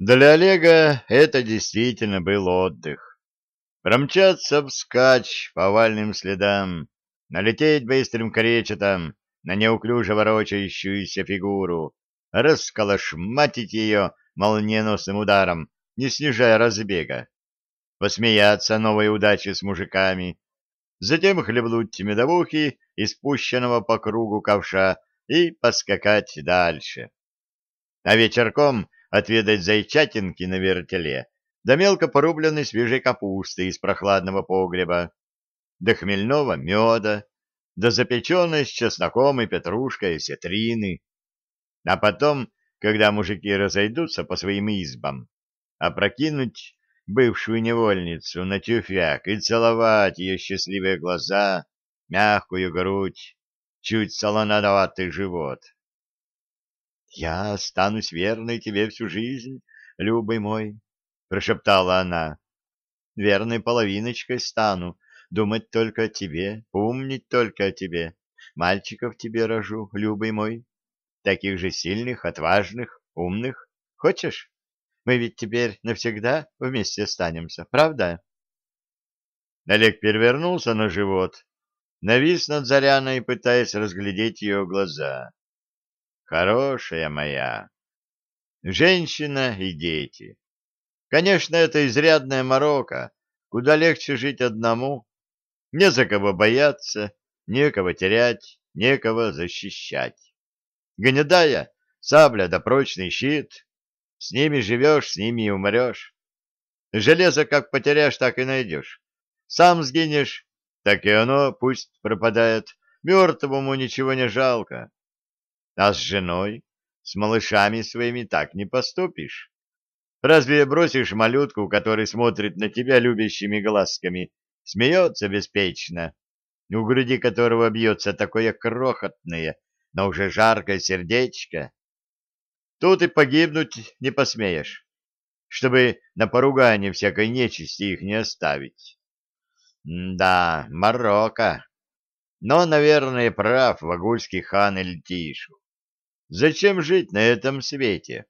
Для Олега это действительно был отдых. Промчаться вскачь по овальным следам, налететь быстрым кречетом на неуклюже ворочающуюся фигуру, расколошматить ее молниеносным ударом, не снижая разбега, посмеяться новой удачи с мужиками, затем хлебнуть медовухи из спущенного по кругу ковша и поскакать дальше. А вечерком отведать зайчатинки на вертеле, да мелко порубленной свежей капусты из прохладного погреба, до хмельного меда, до запеченной с чесноком и петрушкой сетрины. А потом, когда мужики разойдутся по своим избам, опрокинуть бывшую невольницу на тюфяк и целовать ее счастливые глаза, мягкую грудь, чуть солоноватый живот. «Я останусь верной тебе всю жизнь, любый мой», — прошептала она. «Верной половиночкой стану, думать только о тебе, помнить только о тебе. Мальчиков тебе рожу, любый мой, таких же сильных, отважных, умных. Хочешь? Мы ведь теперь навсегда вместе останемся, правда?» Олег перевернулся на живот, навис над Заряной, пытаясь разглядеть ее глаза. Хорошая моя. Женщина и дети. Конечно, это изрядная морока, куда легче жить одному. Не за кого бояться, некого терять, некого защищать. Гнедая, сабля да прочный щит. С ними живешь, с ними и умрешь. Железо как потеряешь, так и найдешь. Сам сгинешь, так и оно пусть пропадает. Мертвому ничего не жалко. А с женой, с малышами своими так не поступишь. Разве бросишь малютку, который смотрит на тебя любящими глазками, смеется беспечно, у груди которого бьется такое крохотное, но уже жаркое сердечко? Тут и погибнуть не посмеешь, чтобы на поругание всякой нечисти их не оставить. Да, Марокко. Но, наверное, прав вагульский хан Эльтишу. Зачем жить на этом свете,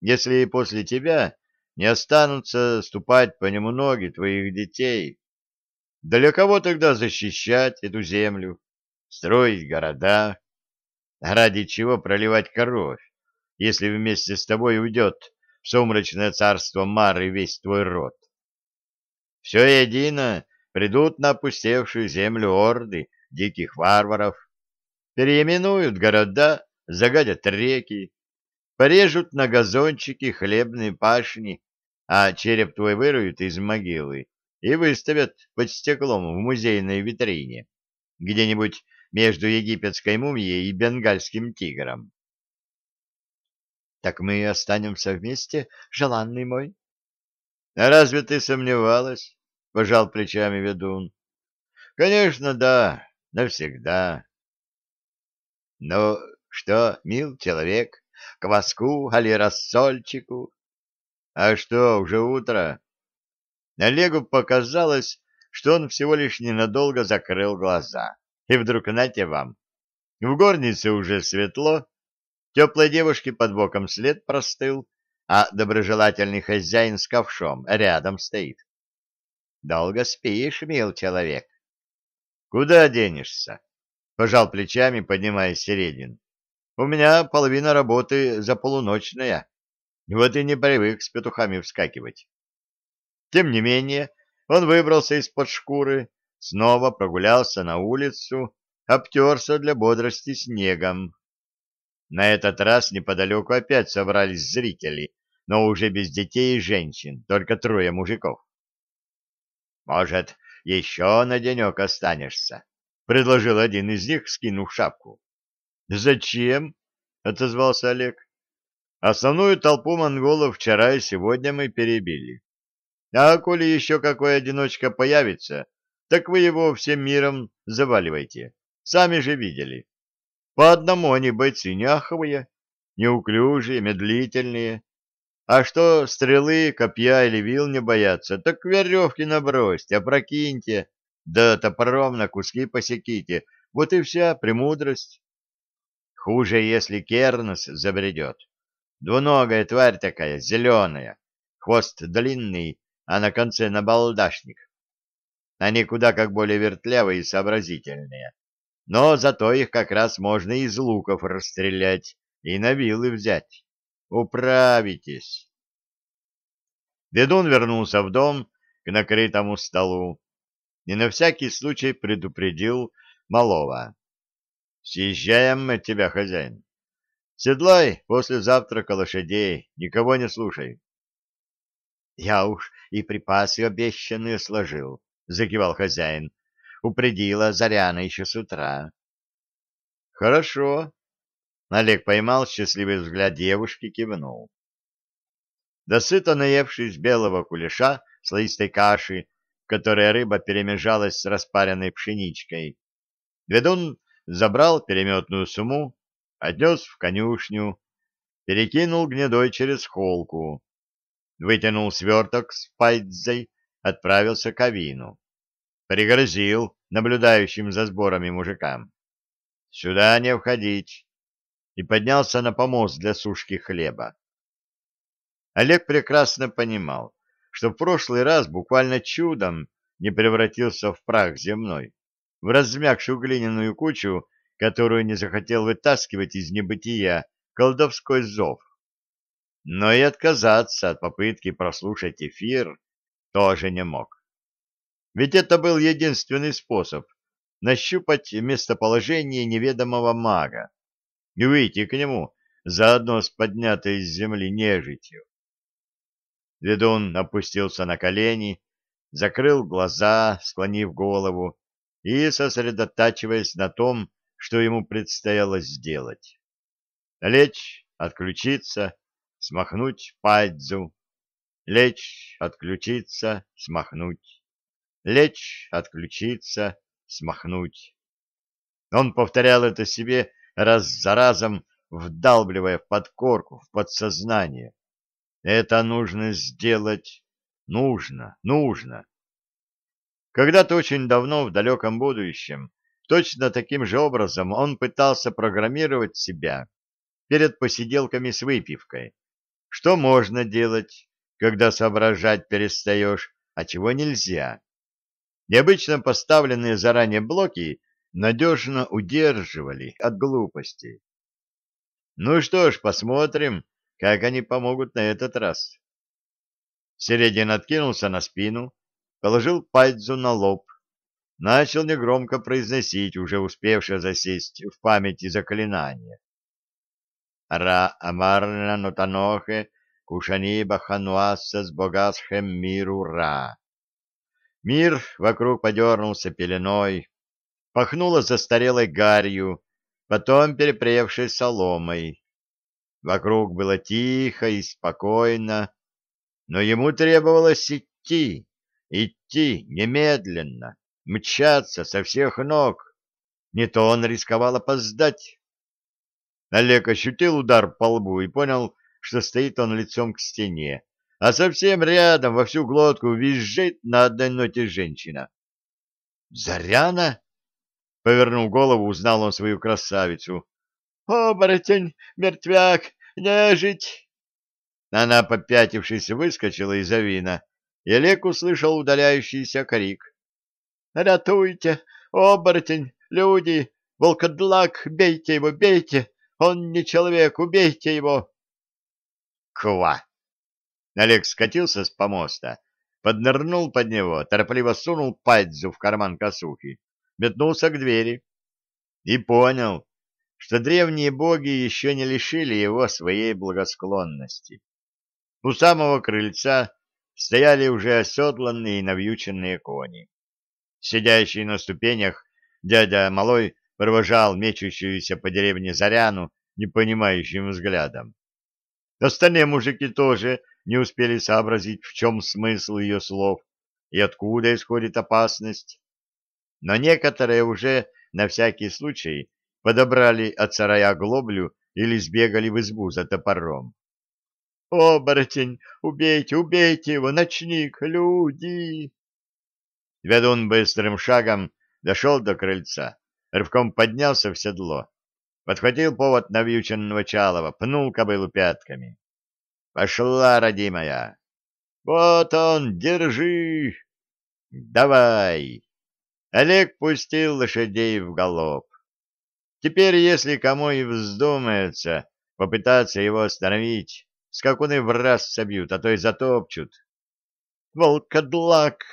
если после тебя не останутся ступать по нему ноги твоих детей? Для кого тогда защищать эту землю, строить города? Ради чего проливать кровь, если вместе с тобой уйдет в сумрачное царство Мары весь твой род? Все едино придут на опустевшую землю орды диких варваров, переименуют города загадят реки, порежут на газончики хлебные пашни, а череп твой выруют из могилы и выставят под стеклом в музейной витрине, где-нибудь между египетской мумией и бенгальским тигром. — Так мы останемся вместе, желанный мой? — Разве ты сомневалась? — пожал плечами ведун. — Конечно, да, навсегда. — Но что, мил человек, кваску али рассольчику? А что, уже утро? Олегу показалось, что он всего лишь ненадолго закрыл глаза. И вдруг, нате вам, в горнице уже светло, теплой девушке под боком след простыл, а доброжелательный хозяин с ковшом рядом стоит. Долго спишь, мил человек? Куда денешься? Пожал плечами, поднимаясь Середин. У меня половина работы за полуночная, вот и не привык с петухами вскакивать. Тем не менее, он выбрался из-под шкуры, снова прогулялся на улицу, обтерся для бодрости снегом. На этот раз неподалеку опять собрались зрители, но уже без детей и женщин, только трое мужиков. «Может, еще на денек останешься?» — предложил один из них, скинув шапку. Зачем? Отозвался Олег. Основную толпу монголов вчера и сегодня мы перебили. А коли еще какой одиночка появится, так вы его всем миром заваливайте. Сами же видели. По одному они бойцы няховые, неуклюжие, медлительные. А что стрелы, копья или вил не боятся, так веревки набросьте, опрокиньте, да топором на куски посеките. Вот и вся премудрость. Хуже, если Кернс забредет. Двуногая тварь такая, зеленая, хвост длинный, а на конце набалдашник. Они куда как более вертлявые и сообразительные. Но зато их как раз можно из луков расстрелять и на вилы взять. Управитесь. Ведун вернулся в дом к накрытому столу и на всякий случай предупредил малого. «Съезжаем от тебя, хозяин. Седлай после завтрака лошадей, никого не слушай». «Я уж и припасы обещанные сложил», — закивал хозяин. «Упредила Заряна еще с утра». «Хорошо». Олег поймал счастливый взгляд девушки, кивнул. Досыто наевшись белого кулеша слоистой каши, в которой рыба перемежалась с распаренной пшеничкой, ведун забрал переметную сумму, отнес в конюшню, перекинул гнедой через холку, вытянул сверток с пайдзой, отправился к авину. Пригрозил наблюдающим за сборами мужикам. «Сюда не входить!» и поднялся на помост для сушки хлеба. Олег прекрасно понимал, что в прошлый раз буквально чудом не превратился в прах земной, в размягшую глиняную кучу, которую не захотел вытаскивать из небытия колдовской зов. Но и отказаться от попытки прослушать эфир тоже не мог. Ведь это был единственный способ нащупать местоположение неведомого мага и выйти к нему заодно с поднятой с земли нежитью. Ведун опустился на колени, закрыл глаза, склонив голову и сосредотачиваясь на том, что ему предстояло сделать. Лечь, отключиться, смахнуть падзу, лечь, отключиться, смахнуть, лечь, отключиться, смахнуть. Он повторял это себе раз за разом, вдалбливая в подкорку, в подсознание. Это нужно сделать, нужно, нужно. Когда-то очень давно, в далеком будущем, точно таким же образом он пытался программировать себя перед посиделками с выпивкой. Что можно делать, когда соображать перестаешь, а чего нельзя? Необычно поставленные заранее блоки надежно удерживали от глупостей. Ну что ж, посмотрим, как они помогут на этот раз. Середин откинулся на спину, положил пальцу на лоб, начал негромко произносить уже успевшее засесть в памяти заклинание. Ра амарна нотанохе кушани бахануаса с богасхем миру ра. Мир вокруг подернулся пеленой, пахнуло застарелой гарью, потом перепревшей соломой. Вокруг было тихо и спокойно, но ему требовалось идти, идти немедленно, мчаться со всех ног. Не то он рисковал опоздать. Олег ощутил удар по лбу и понял, что стоит он лицом к стене, а совсем рядом во всю глотку визжит на одной ноте женщина. «Заряна?» — повернул голову, узнал он свою красавицу. «Оборотень, мертвяк, нежить!» Она, попятившись, выскочила из авина, и услышал удаляющийся крик. «Рятуйте! Оборотень! Люди! Волкодлак! Бейте его! Бейте! Он не человек! Убейте его!» «Ква!» Олег скатился с помоста, поднырнул под него, торопливо сунул пальцу в карман косухи, метнулся к двери и понял, что древние боги еще не лишили его своей благосклонности. У самого крыльца стояли уже оседланные и навьюченные кони. Сидящий на ступенях дядя Малой провожал мечущуюся по деревне Заряну непонимающим взглядом. Остальные мужики тоже не успели сообразить, в чем смысл ее слов и откуда исходит опасность. Но некоторые уже на всякий случай подобрали от сарая глоблю или сбегали в избу за топором. «Оборотень! Убейте, убейте его! Ночник! Люди!» Ведун быстрым шагом дошел до крыльца, рывком поднялся в седло, подхватил повод навьюченного Чалова, пнул кобылу пятками. «Пошла, родимая!» «Вот он, держи!» «Давай!» Олег пустил лошадей в галоп. Теперь, если кому и вздумается попытаться его остановить, скакуны в раз собьют, а то и затопчут. «Волкодлак!»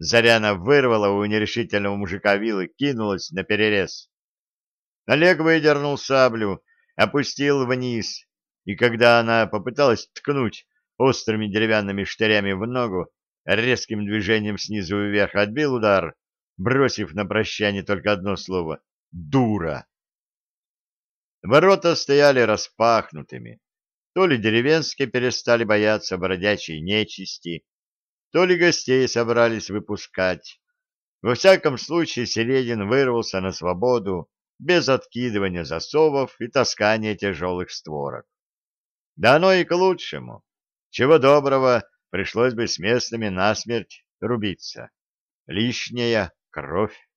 Заряна вырвала у нерешительного мужика вилы, кинулась на перерез. Олег выдернул саблю, опустил вниз, и когда она попыталась ткнуть острыми деревянными штырями в ногу, резким движением снизу вверх отбил удар, бросив на прощание только одно слово — «дура». Ворота стояли распахнутыми. То ли деревенские перестали бояться бродячей нечисти, то ли гостей собрались выпускать. Во всяком случае, Середин вырвался на свободу без откидывания засовов и таскания тяжелых створок. Да оно и к лучшему. Чего доброго, пришлось бы с местными насмерть рубиться. Лишняя кровь.